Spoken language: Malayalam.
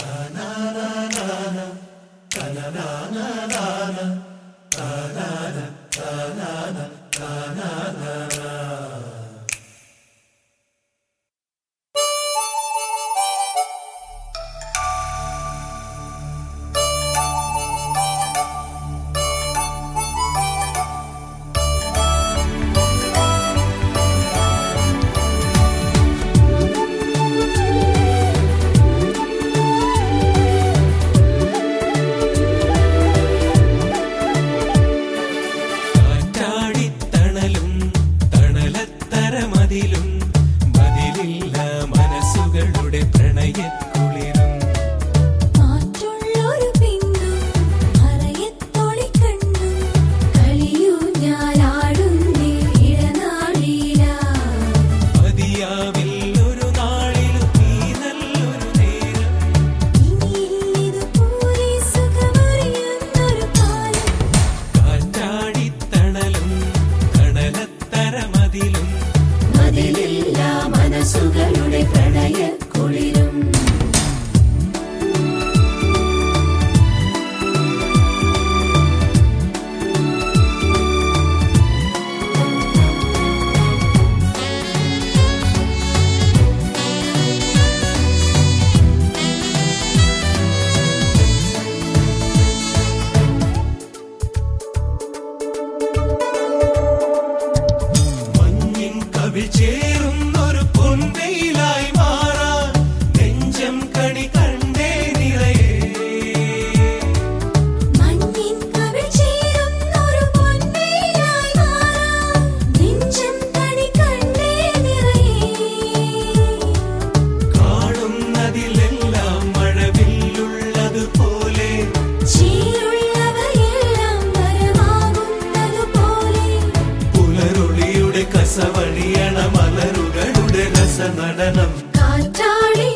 na na na na na na തമ്മിൽ ചേരുന്നൊരു പൊൻവെയിലായി മാറാൻ നെഞ്ചം കണി കണ്ടേ മഴവില്ലുള്ളതുപോലെ മലരുകളുടെ രസനടനം. കാറ്റാടി